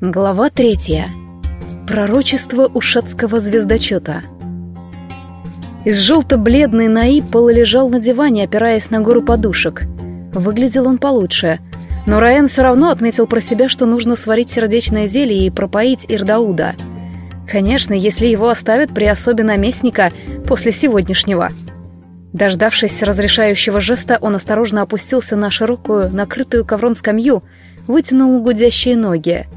Глава третья. Пророчество ушатского звездочета. Из желто-бледной Наиб полулежал на диване, опираясь на гору подушек. Выглядел он получше, но Раен все равно отметил про себя, что нужно сварить сердечное зелье и пропоить Ирдауда. Конечно, если его оставят при особе наместника после сегодняшнего – Дождавшись разрешающего жеста, он осторожно опустился на широкую, накрытую ковром скамью, вытянул гудящие ноги.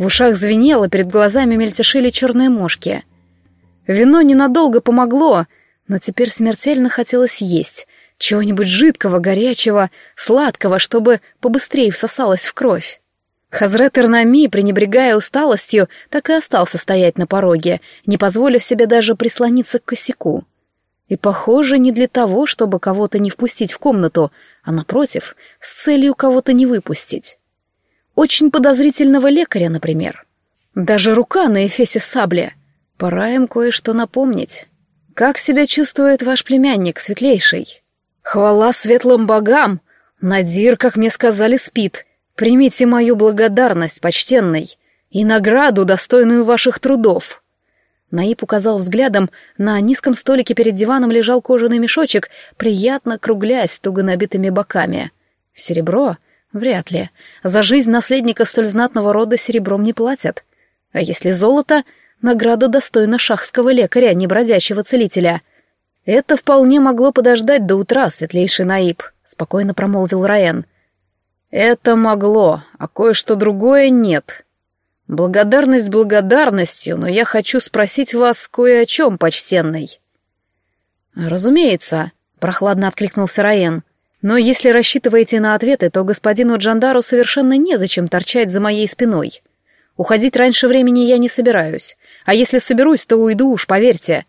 В ушах звенело, перед глазами мельтешили черные мошки. Вино ненадолго помогло, но теперь смертельно хотелось есть. Чего-нибудь жидкого, горячего, сладкого, чтобы побыстрее всосалось в кровь. Хазрет Эрнами, пренебрегая усталостью, так и остался стоять на пороге, не позволив себе даже прислониться к косяку. И, похоже, не для того, чтобы кого-то не впустить в комнату, а, напротив, с целью кого-то не выпустить. Очень подозрительного лекаря, например. Даже рука на эфесе сабли. Пора им кое-что напомнить. Как себя чувствует ваш племянник, светлейший? Хвала светлым богам! Надир, как мне сказали, спит. Примите мою благодарность, почтенный, и награду, достойную ваших трудов. Наиб указал взглядом, на низком столике перед диваном лежал кожаный мешочек, приятно круглясь туго набитыми боками. Серебро? Вряд ли. За жизнь наследника столь знатного рода серебром не платят. А если золото, награда достойна шахского лекаря, а не бродячего целителя. Это вполне могло подождать до утра, светлейший Наиб, спокойно промолвил Раен. Это могло, а кое-что другое нет. Благодарность благодарностью, но я хочу спросить вас кое о чем, почтенный. Разумеется, прохладно откликнулся Раен. Но если рассчитываете на ответы, то господину Джандару совершенно незачем торчать за моей спиной. Уходить раньше времени я не собираюсь. А если соберусь, то уйду уж, поверьте.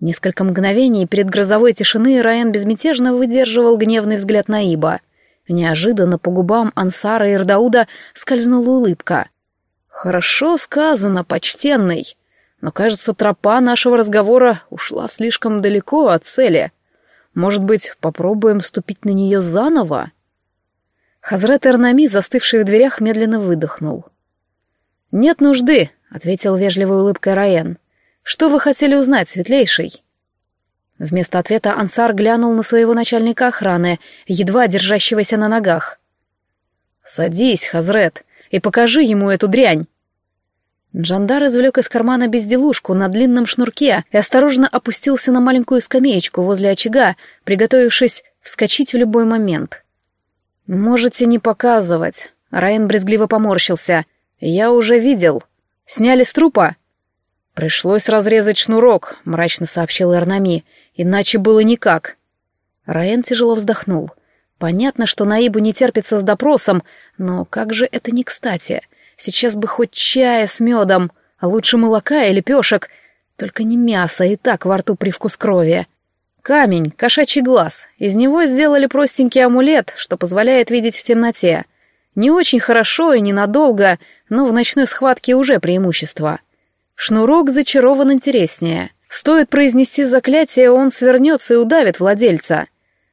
Несколько мгновений перед грозовой тишины Раен безмятежно выдерживал гневный взгляд Наиба. Неожиданно по губам Ансара и Ирдауда скользнула улыбка. «Хорошо сказано, почтенный, но, кажется, тропа нашего разговора ушла слишком далеко от цели. Может быть, попробуем ступить на нее заново?» Хазрет Эрнами, застывший в дверях, медленно выдохнул. «Нет нужды», — ответил вежливой улыбкой Раен. «Что вы хотели узнать, светлейший?» Вместо ответа Ансар глянул на своего начальника охраны, едва держащегося на ногах. «Садись, Хазрет, и покажи ему эту дрянь!» Джандар извлек из кармана безделушку на длинном шнурке и осторожно опустился на маленькую скамеечку возле очага, приготовившись вскочить в любой момент. «Можете не показывать», — Райан брезгливо поморщился. «Я уже видел. Сняли с трупа?» «Пришлось разрезать шнурок», — мрачно сообщил Эрнами. «Иначе было никак». Райан тяжело вздохнул. «Понятно, что Наибу не терпится с допросом, но как же это не кстати?» Сейчас бы хоть чая с медом, а лучше молока и лепешек. Только не мясо, и так во рту привкус крови. Камень, кошачий глаз. Из него сделали простенький амулет, что позволяет видеть в темноте. Не очень хорошо и ненадолго, но в ночной схватке уже преимущество. Шнурок зачарован интереснее. Стоит произнести заклятие, он свернется и удавит владельца.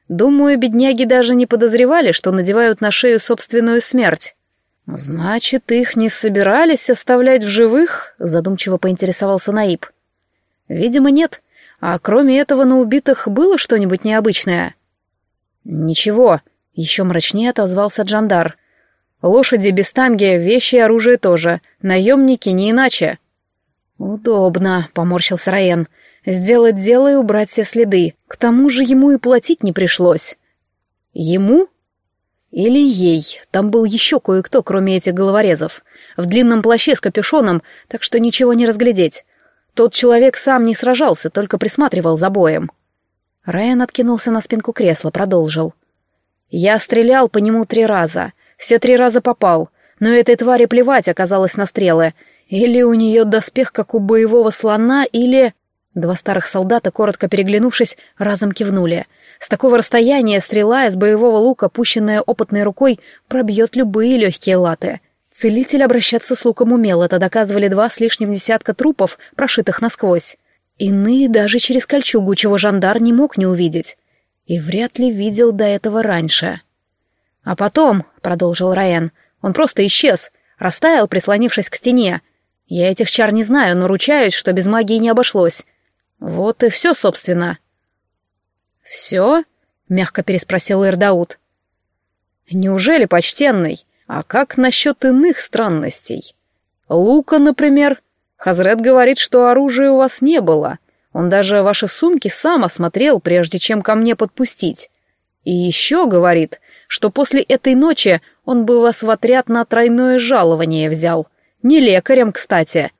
Думаю, бедняги даже не подозревали, что надевают на шею собственную смерть. «Значит, их не собирались оставлять в живых?» — задумчиво поинтересовался Наиб. «Видимо, нет. А кроме этого на убитых было что-нибудь необычное?» «Ничего», — еще мрачнее отозвался Джандар. «Лошади без танги, вещи и оружие тоже. Наемники не иначе». «Удобно», — поморщился Раен. «Сделать дело и убрать все следы. К тому же ему и платить не пришлось». «Ему?» Или ей. Там был еще кое-кто, кроме этих головорезов. В длинном плаще с капюшоном, так что ничего не разглядеть. Тот человек сам не сражался, только присматривал за боем. Райан откинулся на спинку кресла, продолжил. «Я стрелял по нему три раза. Все три раза попал. Но этой твари плевать оказалось на стрелы. Или у нее доспех, как у боевого слона, или...» Два старых солдата, коротко переглянувшись, разом кивнули — с такого расстояния стрела из боевого лука, пущенная опытной рукой, пробьет любые легкие латы. Целитель обращаться с луком умел, это доказывали два с лишним десятка трупов, прошитых насквозь. Иные даже через кольчугу, чего жандар не мог не увидеть. И вряд ли видел до этого раньше. «А потом», — продолжил Райан, — «он просто исчез, Растаял, прислонившись к стене. Я этих чар не знаю, но ручаюсь, что без магии не обошлось. Вот и все, собственно. «Все?» — мягко переспросил Ирдаут. «Неужели, почтенный? А как насчет иных странностей? Лука, например. Хазрет говорит, что оружия у вас не было. Он даже ваши сумки сам осмотрел, прежде чем ко мне подпустить. И еще говорит, что после этой ночи он бы вас в отряд на тройное жалование взял. Не лекарем, кстати.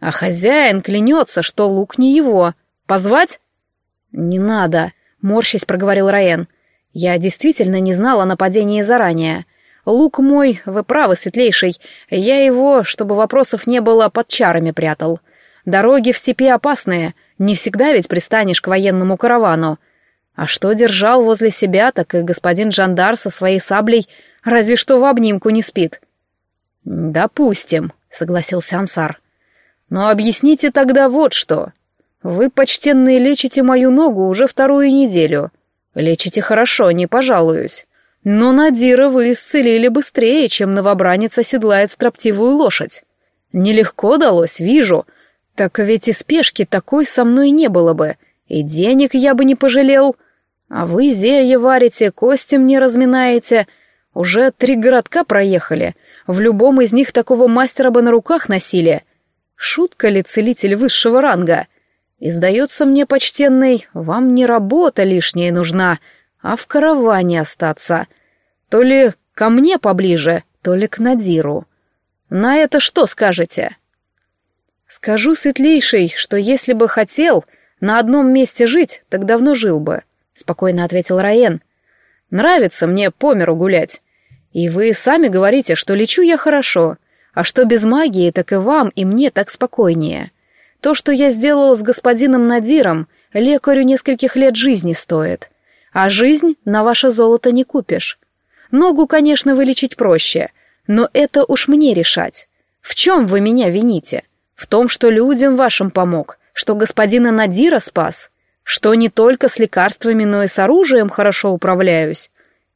А хозяин клянется, что лук не его. Позвать? Не надо, морщись проговорил Раен. Я действительно не знала о нападении заранее. Лук мой, вы правы, светлейший. Я его, чтобы вопросов не было, под чарами прятал. Дороги в степи опасные, не всегда ведь пристанешь к военному каравану. А что держал возле себя, так и господин Жандар со своей саблей разве что в обнимку не спит. «Допустим», — согласился Ансар. «Но объясните тогда вот что. Вы, почтенные, лечите мою ногу уже вторую неделю. Лечите хорошо, не пожалуюсь. Но Надира вы исцелили быстрее, чем новобранец оседлает строптивую лошадь. Нелегко далось, вижу. Так ведь и спешки такой со мной не было бы, и денег я бы не пожалел. А вы зелье варите, кости мне разминаете. Уже три городка проехали. В любом из них такого мастера бы на руках носили. Шутка ли целитель высшего ранга? И сдается мне, почтенный, вам не работа лишняя нужна, а в караване остаться. То ли ко мне поближе, то ли к Надиру. На это что скажете? Скажу, светлейший, что если бы хотел на одном месте жить, так давно жил бы, спокойно ответил Раен. Нравится мне по миру гулять. И вы сами говорите, что лечу я хорошо, а что без магии, так и вам, и мне так спокойнее. То, что я сделал с господином Надиром, лекарю нескольких лет жизни стоит. А жизнь на ваше золото не купишь. Ногу, конечно, вылечить проще, но это уж мне решать. В чем вы меня вините? В том, что людям вашим помог, что господина Надира спас, что не только с лекарствами, но и с оружием хорошо управляюсь.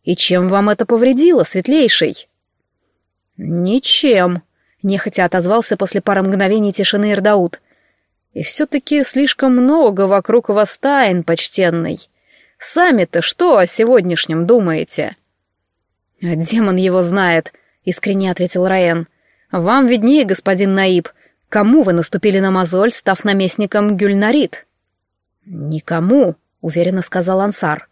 И чем вам это повредило, светлейший? Ничем, нехотя отозвался после пары мгновений тишины Ирдаут. И все-таки слишком много вокруг вас тайн, почтенный. Сами-то что о сегодняшнем думаете? А демон его знает, искренне ответил Раен. Вам виднее, господин Наиб, кому вы наступили на мозоль, став наместником Гюльнарит? Никому, уверенно сказал Ансар.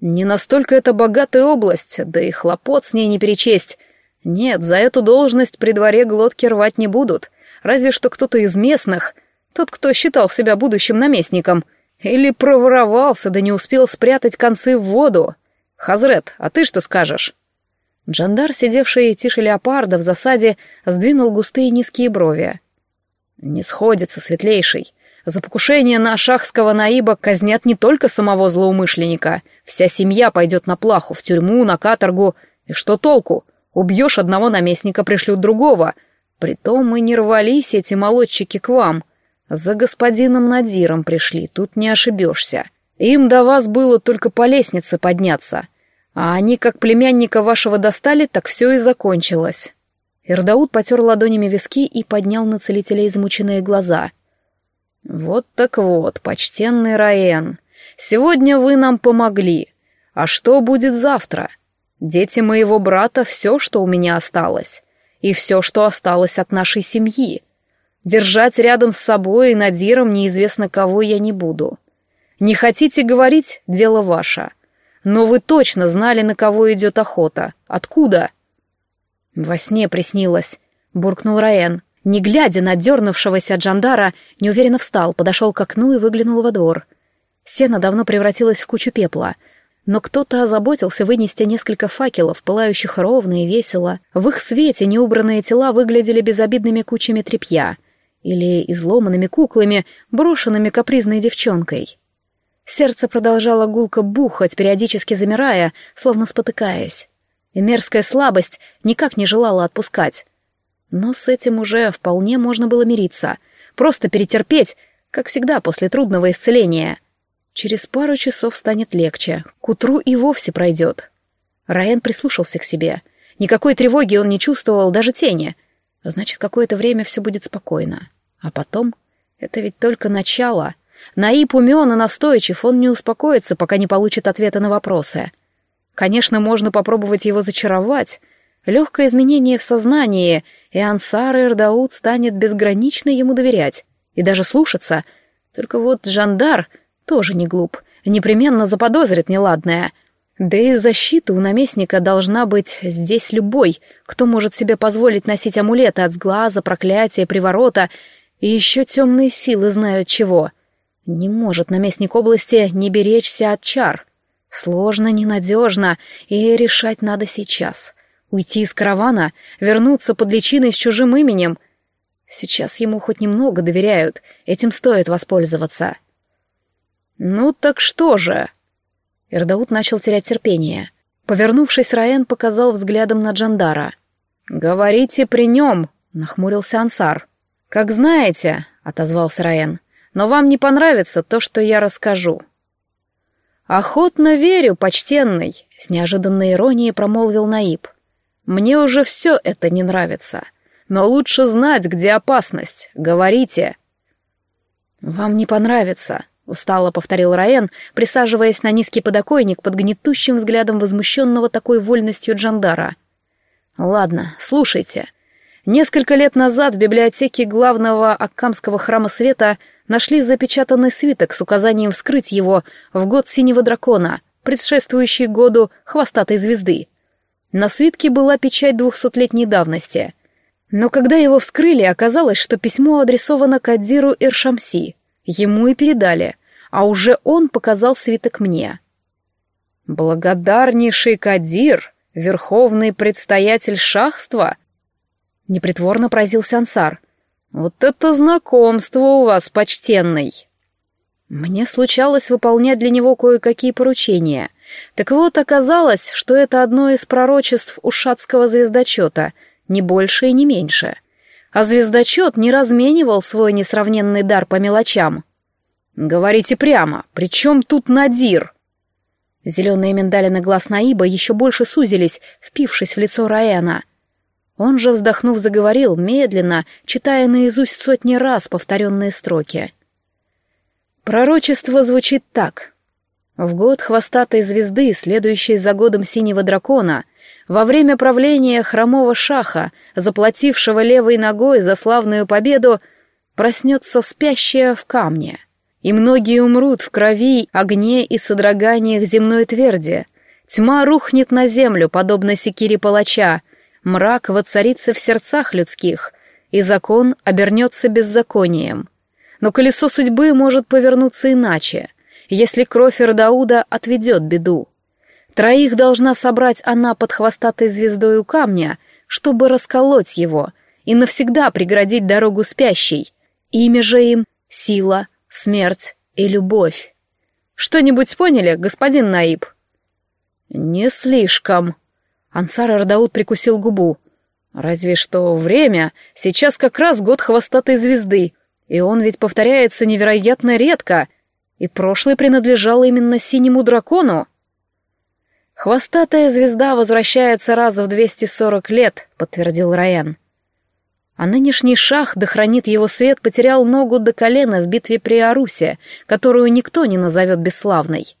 Не настолько это богатая область, да и хлопот с ней не перечесть. Нет, за эту должность при дворе глотки рвать не будут. Разве что кто-то из местных, тот, кто считал себя будущим наместником, или проворовался, да не успел спрятать концы в воду. Хазрет, а ты что скажешь?» Джандар, сидевший тише леопарда в засаде, сдвинул густые низкие брови. «Не сходится, светлейший. За покушение на шахского наиба казнят не только самого злоумышленника. Вся семья пойдет на плаху, в тюрьму, на каторгу. И что толку? Убьешь одного наместника, пришлют другого. Притом мы не рвались, эти молодчики, к вам. За господином Надиром пришли, тут не ошибешься. Им до вас было только по лестнице подняться. А они, как племянника вашего достали, так все и закончилось. Ирдаут потер ладонями виски и поднял на целителя измученные глаза. «Вот так вот, почтенный Раен, сегодня вы нам помогли. А что будет завтра? Дети моего брата — все, что у меня осталось. И все, что осталось от нашей семьи. Держать рядом с собой и Надиром неизвестно кого я не буду. Не хотите говорить — дело ваше. Но вы точно знали, на кого идет охота. Откуда?» «Во сне приснилось», — буркнул Раен. Не глядя на дернувшегося Джандара, неуверенно встал, подошел к окну и выглянул во двор. Сено давно превратилось в кучу пепла, но кто-то озаботился вынести несколько факелов, пылающих ровно и весело. В их свете неубранные тела выглядели безобидными кучами тряпья — или изломанными куклами, брошенными капризной девчонкой. Сердце продолжало гулко бухать, периодически замирая, словно спотыкаясь. И мерзкая слабость никак не желала отпускать. Но с этим уже вполне можно было мириться. Просто перетерпеть, как всегда после трудного исцеления. Через пару часов станет легче, к утру и вовсе пройдет. Райан прислушался к себе — Никакой тревоги он не чувствовал, даже тени. Значит, какое-то время все будет спокойно. А потом... Это ведь только начало. Наиб умен и настойчив, он не успокоится, пока не получит ответа на вопросы. Конечно, можно попробовать его зачаровать. Легкое изменение в сознании, и Ансар Эрдаут станет безгранично ему доверять и даже слушаться. Только вот Жандар тоже не глуп, непременно заподозрит неладное. Да и защита у наместника должна быть здесь любой, кто может себе позволить носить амулеты от сглаза, проклятия, приворота, и еще темные силы знают чего. Не может наместник области не беречься от чар. Сложно, ненадежно, и решать надо сейчас. Уйти из каравана, вернуться под личиной с чужим именем — Сейчас ему хоть немного доверяют, этим стоит воспользоваться. «Ну так что же?» Эрдаут начал терять терпение. Повернувшись, Раен показал взглядом на Джандара. «Говорите при нем», — нахмурился Ансар. «Как знаете», — отозвался Раен, — «но вам не понравится то, что я расскажу». «Охотно верю, почтенный», — с неожиданной иронией промолвил Наиб. «Мне уже все это не нравится. Но лучше знать, где опасность. Говорите». «Вам не понравится», — устало повторил Раен, присаживаясь на низкий подоконник под гнетущим взглядом возмущенного такой вольностью Джандара. «Ладно, слушайте. Несколько лет назад в библиотеке главного Аккамского храма света нашли запечатанный свиток с указанием вскрыть его в год Синего Дракона, предшествующий году Хвостатой Звезды. На свитке была печать двухсотлетней давности — но когда его вскрыли, оказалось, что письмо адресовано Кадиру Иршамси. Ему и передали, а уже он показал свиток мне. «Благодарнейший Кадир, верховный предстоятель шахства?» Непритворно поразился Ансар. «Вот это знакомство у вас, почтенный!» Мне случалось выполнять для него кое-какие поручения. Так вот, оказалось, что это одно из пророчеств ушатского звездочета — не больше и не меньше. А звездочет не разменивал свой несравненный дар по мелочам. «Говорите прямо, при чем тут Надир?» Зеленые миндалины глаз Наиба еще больше сузились, впившись в лицо Раэна. Он же, вздохнув, заговорил, медленно, читая наизусть сотни раз повторенные строки. Пророчество звучит так. В год хвостатой звезды, следующей за годом синего дракона, во время правления хромого шаха, заплатившего левой ногой за славную победу, проснется спящая в камне. И многие умрут в крови, огне и содроганиях земной тверди. Тьма рухнет на землю, подобно секире палача, мрак воцарится в сердцах людских, и закон обернется беззаконием. Но колесо судьбы может повернуться иначе, если кровь Ирдауда отведет беду. Троих должна собрать она под хвостатой звездой у камня, чтобы расколоть его и навсегда преградить дорогу спящей. Имя же им — сила, смерть и любовь. Что-нибудь поняли, господин Наиб? Не слишком. Ансар Ардаут прикусил губу. Разве что время, сейчас как раз год хвостатой звезды, и он ведь повторяется невероятно редко, и прошлый принадлежал именно синему дракону. «Хвостатая звезда возвращается раз в 240 лет», — подтвердил Райан. А нынешний шах, да хранит его свет, потерял ногу до колена в битве при Арусе, которую никто не назовет бесславной.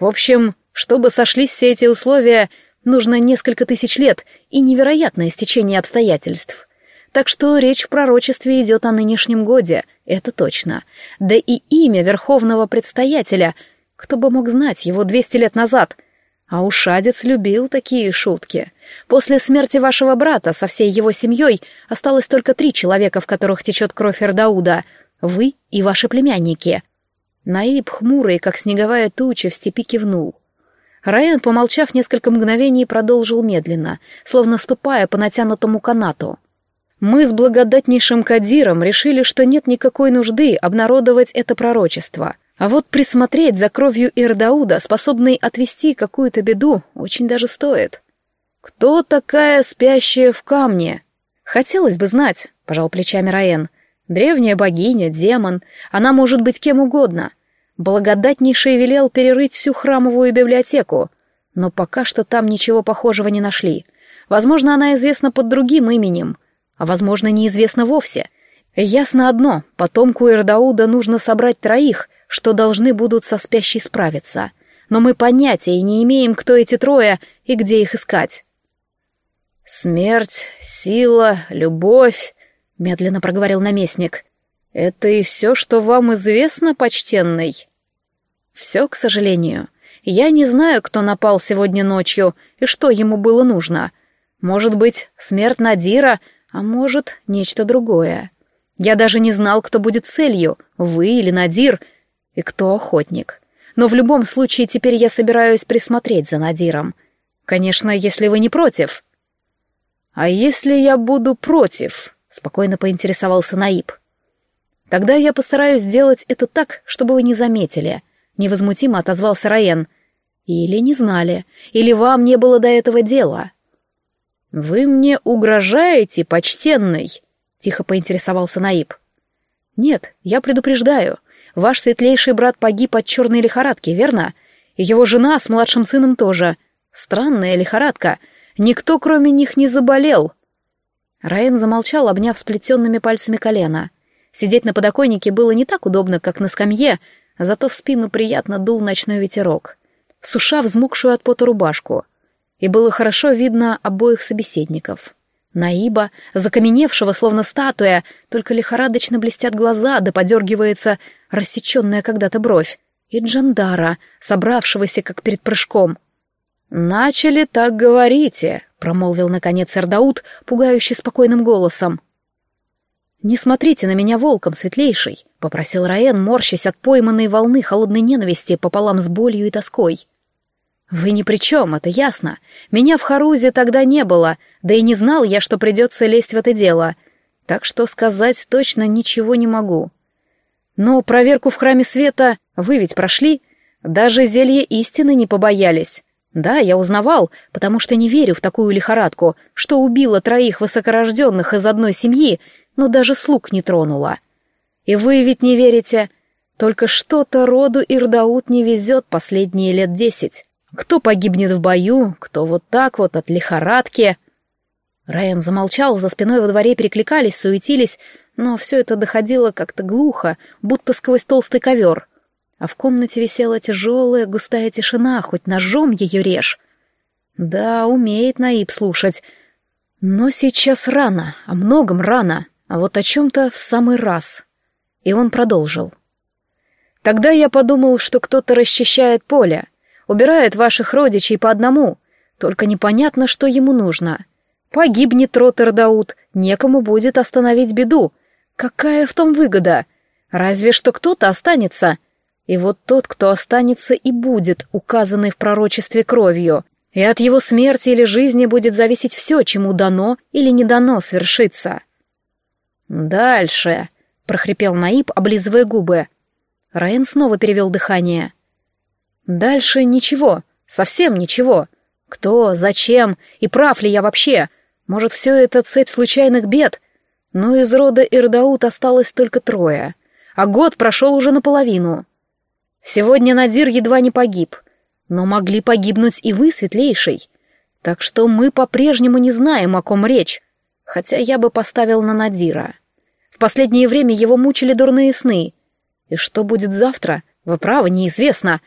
В общем, чтобы сошлись все эти условия, нужно несколько тысяч лет и невероятное стечение обстоятельств. Так что речь в пророчестве идет о нынешнем годе, это точно. Да и имя верховного предстоятеля, кто бы мог знать его 200 лет назад — а ушадец любил такие шутки. После смерти вашего брата со всей его семьей осталось только три человека, в которых течет кровь Эрдауда. Вы и ваши племянники. Наиб, хмурый, как снеговая туча, в степи кивнул. Райан, помолчав несколько мгновений, продолжил медленно, словно ступая по натянутому канату. «Мы с благодатнейшим Кадиром решили, что нет никакой нужды обнародовать это пророчество. А вот присмотреть за кровью Ирдауда, способной отвести какую-то беду, очень даже стоит. Кто такая спящая в камне? Хотелось бы знать, пожал плечами Раен. Древняя богиня, демон, она может быть кем угодно. Благодатнейший велел перерыть всю храмовую библиотеку, но пока что там ничего похожего не нашли. Возможно, она известна под другим именем, а возможно, неизвестна вовсе. Ясно одно, потомку Ирдауда нужно собрать троих, что должны будут со спящей справиться. Но мы понятия не имеем, кто эти трое и где их искать. «Смерть, сила, любовь», — медленно проговорил наместник. «Это и все, что вам известно, почтенный?» «Все, к сожалению. Я не знаю, кто напал сегодня ночью и что ему было нужно. Может быть, смерть Надира, а может, нечто другое. Я даже не знал, кто будет целью, вы или Надир, и кто охотник. Но в любом случае теперь я собираюсь присмотреть за Надиром. Конечно, если вы не против». «А если я буду против?» — спокойно поинтересовался Наиб. «Тогда я постараюсь сделать это так, чтобы вы не заметили», — невозмутимо отозвался Раен. «Или не знали, или вам не было до этого дела». «Вы мне угрожаете, почтенный?» — тихо поинтересовался Наиб. «Нет, я предупреждаю. Ваш светлейший брат погиб от черной лихорадки, верно? И его жена с младшим сыном тоже. Странная лихорадка — Никто, кроме них, не заболел. Раен замолчал, обняв сплетенными пальцами колено. Сидеть на подоконнике было не так удобно, как на скамье, зато в спину приятно дул ночной ветерок, суша взмокшую от пота рубашку. И было хорошо видно обоих собеседников. Наиба, закаменевшего, словно статуя, только лихорадочно блестят глаза, да подергивается рассеченная когда-то бровь, и Джандара, собравшегося, как перед прыжком — «Начали так говорите», — промолвил наконец Эрдаут, пугающе спокойным голосом. «Не смотрите на меня волком, светлейший», — попросил Раен, морщась от пойманной волны холодной ненависти пополам с болью и тоской. «Вы ни при чем, это ясно. Меня в Харузе тогда не было, да и не знал я, что придется лезть в это дело, так что сказать точно ничего не могу. Но проверку в Храме Света вы ведь прошли, даже зелье истины не побоялись». Да, я узнавал, потому что не верю в такую лихорадку, что убила троих высокорожденных из одной семьи, но даже слуг не тронула. И вы ведь не верите. Только что-то роду Ирдаут не везет последние лет десять. Кто погибнет в бою, кто вот так вот от лихорадки. Райан замолчал, за спиной во дворе перекликались, суетились, но все это доходило как-то глухо, будто сквозь толстый ковер а в комнате висела тяжелая густая тишина, хоть ножом ее режь. Да, умеет Наиб слушать. Но сейчас рано, о многом рано, а вот о чем-то в самый раз. И он продолжил. Тогда я подумал, что кто-то расчищает поле, убирает ваших родичей по одному, только непонятно, что ему нужно. Погибнет Роттердаут, некому будет остановить беду. Какая в том выгода? Разве что кто-то останется — и вот тот, кто останется и будет указанный в пророчестве кровью, и от его смерти или жизни будет зависеть все, чему дано или не дано свершиться. «Дальше», — прохрипел Наиб, облизывая губы. Раен снова перевел дыхание. «Дальше ничего, совсем ничего. Кто, зачем и прав ли я вообще? Может, все это цепь случайных бед? Но из рода Ирдаут осталось только трое, а год прошел уже наполовину». Сегодня Надир едва не погиб, но могли погибнуть и вы, светлейший. Так что мы по-прежнему не знаем, о ком речь, хотя я бы поставил на Надира. В последнее время его мучили дурные сны. И что будет завтра, вы правы, неизвестно.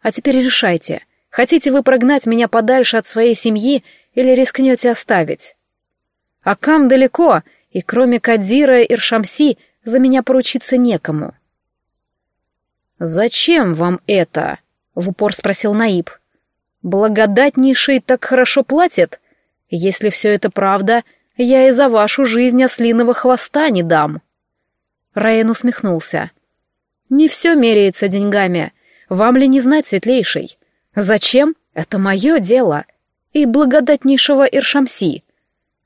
А теперь решайте, хотите вы прогнать меня подальше от своей семьи или рискнете оставить? Акам далеко, и кроме Кадира и Иршамси за меня поручиться некому. «Зачем вам это?» — в упор спросил Наиб. «Благодатнейший так хорошо платит? Если все это правда, я и за вашу жизнь ослиного хвоста не дам». Раен усмехнулся. «Не все меряется деньгами. Вам ли не знать, светлейший? Зачем? Это мое дело. И благодатнейшего Иршамси.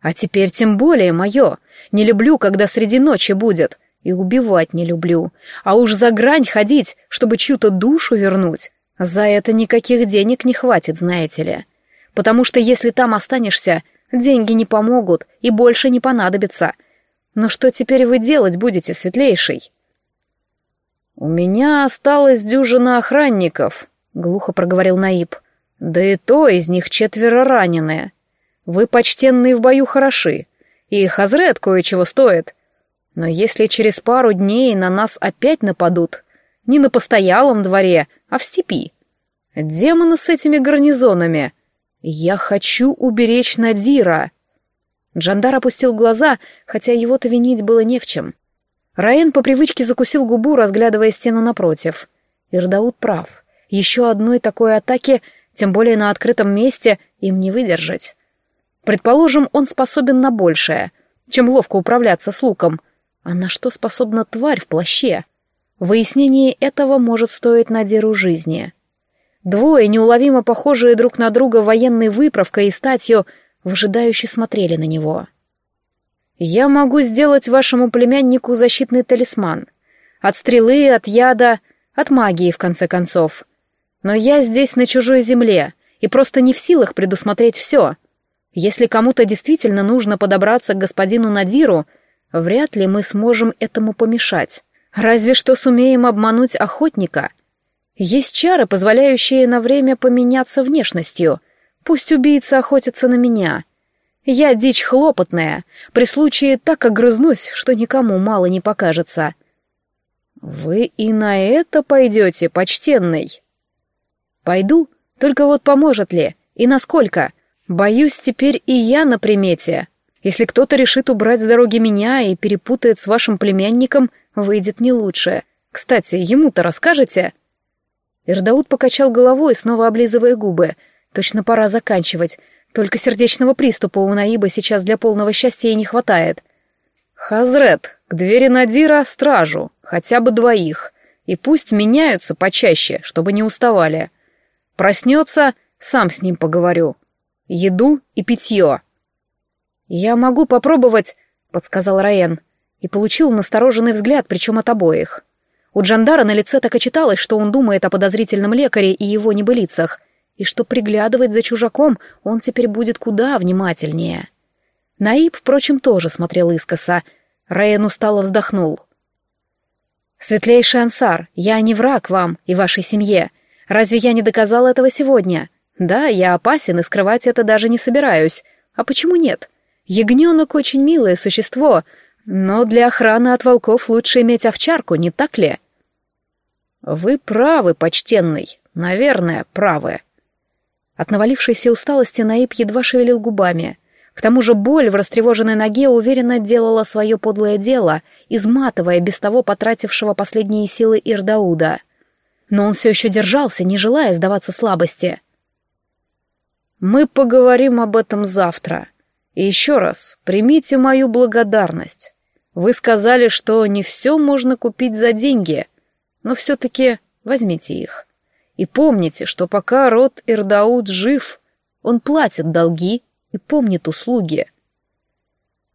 А теперь тем более мое. Не люблю, когда среди ночи будет. И убивать не люблю. А уж за грань ходить, чтобы чью-то душу вернуть, за это никаких денег не хватит, знаете ли. Потому что если там останешься, деньги не помогут и больше не понадобятся. Но что теперь вы делать будете, светлейший? «У меня осталось дюжина охранников», — глухо проговорил Наиб. «Да и то из них четверо раненые. Вы, почтенные, в бою хороши, и Хазрет кое-чего стоит. Но если через пару дней на нас опять нападут, не на постоялом дворе, а в степи, демоны с этими гарнизонами, я хочу уберечь Надира». Джандар опустил глаза, хотя его-то винить было не в чем. Раен по привычке закусил губу, разглядывая стену напротив. Ирдаут прав. Еще одной такой атаки, тем более на открытом месте, им не выдержать. Предположим, он способен на большее, чем ловко управляться с луком. А на что способна тварь в плаще? Выяснение этого может стоить Надиру жизни. Двое, неуловимо похожие друг на друга военной выправкой и статью, выжидающе смотрели на него. «Я могу сделать вашему племяннику защитный талисман. От стрелы, от яда, от магии, в конце концов. Но я здесь на чужой земле и просто не в силах предусмотреть все. Если кому-то действительно нужно подобраться к господину Надиру, вряд ли мы сможем этому помешать. Разве что сумеем обмануть охотника. Есть чары, позволяющие на время поменяться внешностью. Пусть убийца охотится на меня. Я дичь хлопотная, при случае так огрызнусь, что никому мало не покажется. Вы и на это пойдете, почтенный? Пойду, только вот поможет ли, и насколько? Боюсь, теперь и я на примете. Если кто-то решит убрать с дороги меня и перепутает с вашим племянником, выйдет не лучше. Кстати, ему-то расскажете?» Ирдаут покачал головой, снова облизывая губы. «Точно пора заканчивать. Только сердечного приступа у Наиба сейчас для полного счастья и не хватает». «Хазрет, к двери Надира стражу, хотя бы двоих, и пусть меняются почаще, чтобы не уставали. Проснется, сам с ним поговорю. Еду и питье». «Я могу попробовать», — подсказал Раен, и получил настороженный взгляд, причем от обоих. У Джандара на лице так и читалось, что он думает о подозрительном лекаре и его небылицах, и что приглядывать за чужаком он теперь будет куда внимательнее. Наиб, впрочем, тоже смотрел искоса. Раен устало вздохнул. «Светлейший Ансар, я не враг вам и вашей семье. Разве я не доказал этого сегодня? Да, я опасен и скрывать это даже не собираюсь. А почему нет? Ягненок очень милое существо, но для охраны от волков лучше иметь овчарку, не так ли?» «Вы правы, почтенный. Наверное, правы». От навалившейся усталости Наиб едва шевелил губами — к тому же боль в растревоженной ноге уверенно делала свое подлое дело, изматывая без того потратившего последние силы Ирдауда. Но он все еще держался, не желая сдаваться слабости. «Мы поговорим об этом завтра. И еще раз, примите мою благодарность. Вы сказали, что не все можно купить за деньги, но все-таки возьмите их. И помните, что пока род Ирдауд жив, он платит долги и помнит услуги.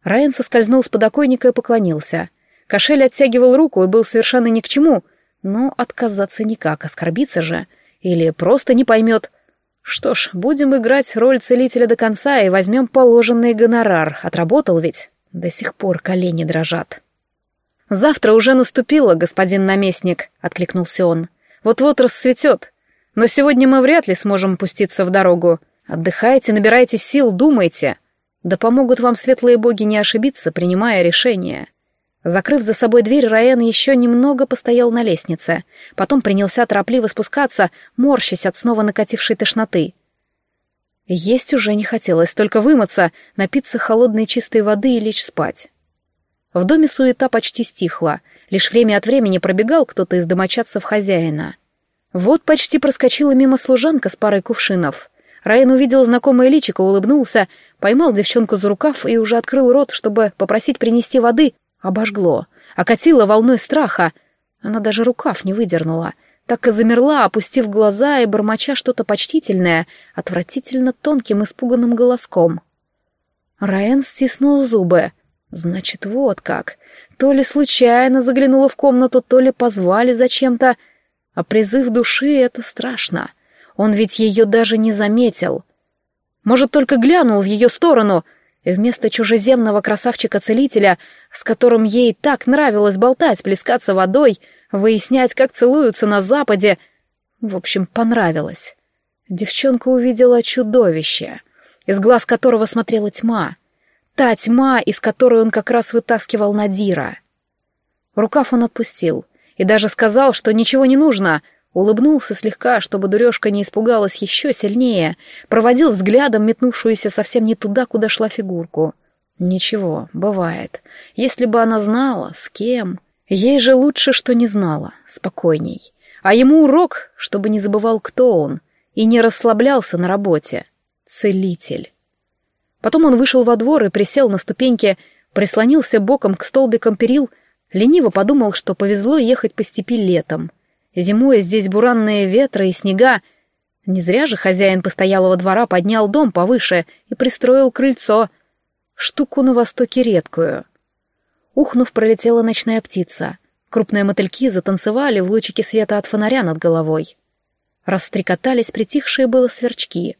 Райан соскользнул с подоконника и поклонился. Кошель оттягивал руку и был совершенно ни к чему, но отказаться никак, оскорбиться же. Или просто не поймет. Что ж, будем играть роль целителя до конца и возьмем положенный гонорар. Отработал ведь? До сих пор колени дрожат. «Завтра уже наступило, господин наместник», — откликнулся он. «Вот-вот расцветет. Но сегодня мы вряд ли сможем пуститься в дорогу. Отдыхайте, набирайте сил, думайте. Да помогут вам светлые боги не ошибиться, принимая решения. Закрыв за собой дверь, Раен еще немного постоял на лестнице, потом принялся торопливо спускаться, морщась от снова накатившей тошноты. Есть уже не хотелось, только вымыться, напиться холодной чистой воды и лечь спать. В доме суета почти стихла, лишь время от времени пробегал кто-то из домочадцев хозяина. Вот почти проскочила мимо служанка с парой кувшинов — Райан увидел знакомое личико, улыбнулся, поймал девчонку за рукав и уже открыл рот, чтобы попросить принести воды. Обожгло. Окатило волной страха. Она даже рукав не выдернула. Так и замерла, опустив глаза и бормоча что-то почтительное, отвратительно тонким испуганным голоском. Райан стиснул зубы. Значит, вот как. То ли случайно заглянула в комнату, то ли позвали зачем-то. А призыв души — это страшно. Он ведь ее даже не заметил. Может, только глянул в ее сторону, и вместо чужеземного красавчика-целителя, с которым ей так нравилось болтать, плескаться водой, выяснять, как целуются на Западе, в общем, понравилось. Девчонка увидела чудовище. из глаз которого смотрела тьма. Та тьма, из которой он как раз вытаскивал Надира. Рукав он отпустил и даже сказал, что ничего не нужно, улыбнулся слегка, чтобы дурежка не испугалась еще сильнее, проводил взглядом метнувшуюся совсем не туда, куда шла фигурку. Ничего, бывает. Если бы она знала, с кем... Ей же лучше, что не знала, спокойней. А ему урок, чтобы не забывал, кто он, и не расслаблялся на работе. Целитель. Потом он вышел во двор и присел на ступеньки, прислонился боком к столбикам перил, лениво подумал, что повезло ехать по степи летом. Зимой здесь буранные ветры и снега. Не зря же хозяин постоялого двора поднял дом повыше и пристроил крыльцо. Штуку на востоке редкую. Ухнув, пролетела ночная птица. Крупные мотыльки затанцевали в лучике света от фонаря над головой. Растрекотались притихшие было сверчки.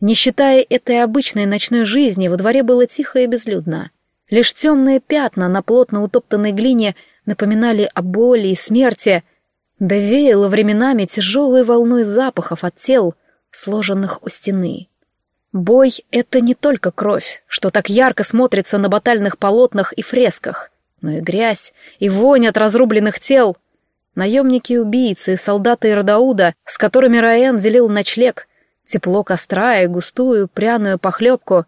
Не считая этой обычной ночной жизни, во дворе было тихо и безлюдно. Лишь темные пятна на плотно утоптанной глине напоминали о боли и смерти, да веяло временами тяжелой волной запахов от тел, сложенных у стены. Бой — это не только кровь, что так ярко смотрится на батальных полотнах и фресках, но и грязь, и вонь от разрубленных тел. Наемники-убийцы, солдаты Ирдауда, с которыми Раен делил ночлег, тепло костра и густую пряную похлебку.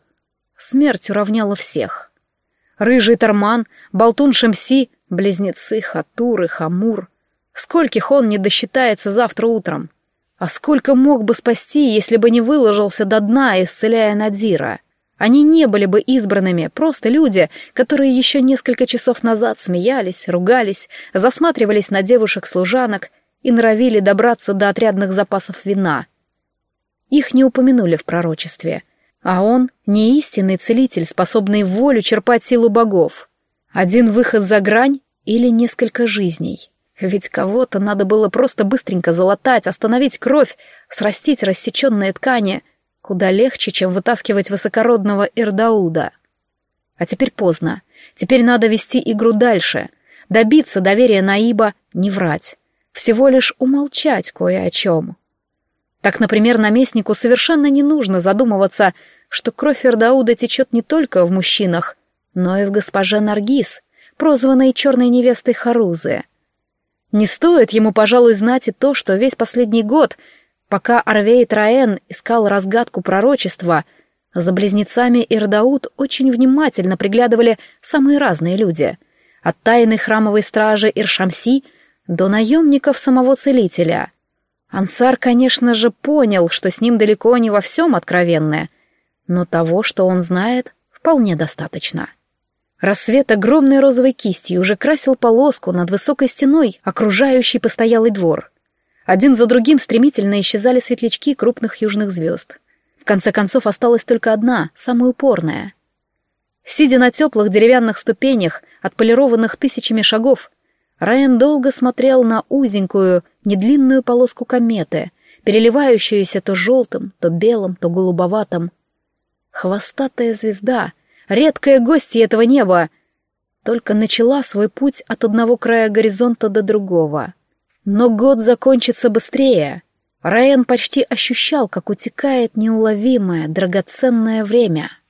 Смерть уравняла всех. Рыжий Тарман, Болтун Шемси, близнецы Хатур и Хамур. Скольких он не досчитается завтра утром? А сколько мог бы спасти, если бы не выложился до дна, исцеляя Надира? Они не были бы избранными, просто люди, которые еще несколько часов назад смеялись, ругались, засматривались на девушек-служанок и норовили добраться до отрядных запасов вина. Их не упомянули в пророчестве, а он — не истинный целитель, способный волю черпать силу богов. Один выход за грань или несколько жизней. Ведь кого-то надо было просто быстренько залатать, остановить кровь, срастить рассеченные ткани. Куда легче, чем вытаскивать высокородного Ирдауда. А теперь поздно. Теперь надо вести игру дальше. Добиться доверия Наиба, не врать. Всего лишь умолчать кое о чем. Так, например, наместнику совершенно не нужно задумываться, что кровь Ирдауда течет не только в мужчинах, но и в госпоже Наргиз, прозванной черной невестой Харузы — не стоит ему, пожалуй, знать и то, что весь последний год, пока Арвей Траен искал разгадку пророчества, за близнецами Ирдаут очень внимательно приглядывали самые разные люди. От тайной храмовой стражи Иршамси до наемников самого целителя. Ансар, конечно же, понял, что с ним далеко не во всем откровенное, но того, что он знает, вполне достаточно. Рассвет огромной розовой кистью уже красил полоску над высокой стеной, окружающей постоялый двор. Один за другим стремительно исчезали светлячки крупных южных звезд. В конце концов осталась только одна, самая упорная. Сидя на теплых деревянных ступенях, отполированных тысячами шагов, Райан долго смотрел на узенькую, недлинную полоску кометы, переливающуюся то желтым, то белым, то голубоватым. Хвостатая звезда — редкая гостья этого неба, только начала свой путь от одного края горизонта до другого. Но год закончится быстрее. Райан почти ощущал, как утекает неуловимое, драгоценное время —